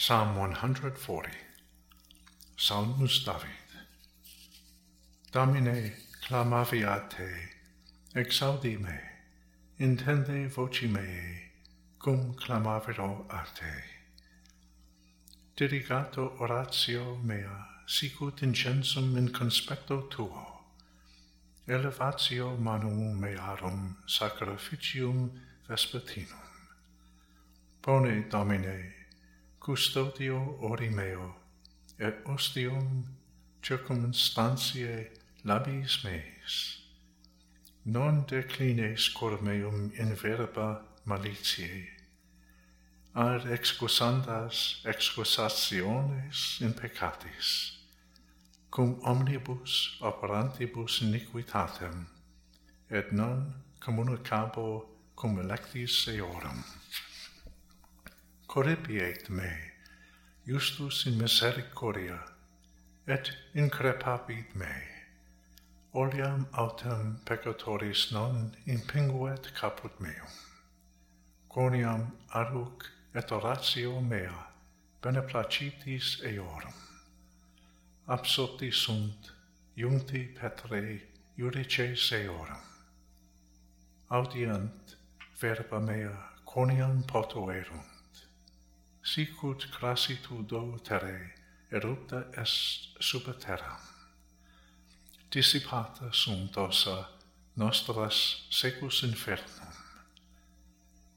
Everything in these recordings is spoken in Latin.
Psalm 140 Salmus David Domine clamavi te exaudi me intende voci mei cum clamavero a te. Dedicato oratio mea sicut incensum in conspecto tuo. Elevatio manum mearum sacrificium vespertinum Pone Domine custodio ori meo, et ostium circumstantiae labis meis. Non declines cor meum in verba malitiae, ad excusandas excusationes in peccatis, cum omnibus operantibus iniquitatem, et non communicabo cum electis eorum corripiet me, justus in misericordia, et increpabit me. Oliam autem peccatoris non impinguet caput meum. Coniam aruc et oratio mea, beneplacitis eorum. Absorti sunt, iunti petre judices eorum. Audiant verba mea coniam potuerunt, sicut crassitudo terre, erupta est sub terram. Dissipata sunt ossa nostras secus infernum,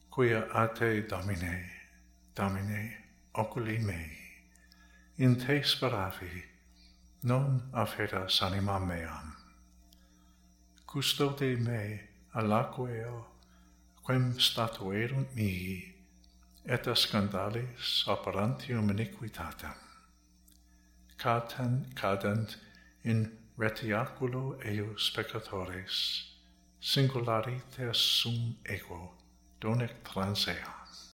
quia a te, Domine, Domine, oculi mei, in te speravi, non afferas anima meam. Custode me alaqueo, quem statuerunt mihi, et a scandalis operantium iniquitatem, caten cadent in retiaculo eius peccatores, singularites sum ego, donec transea.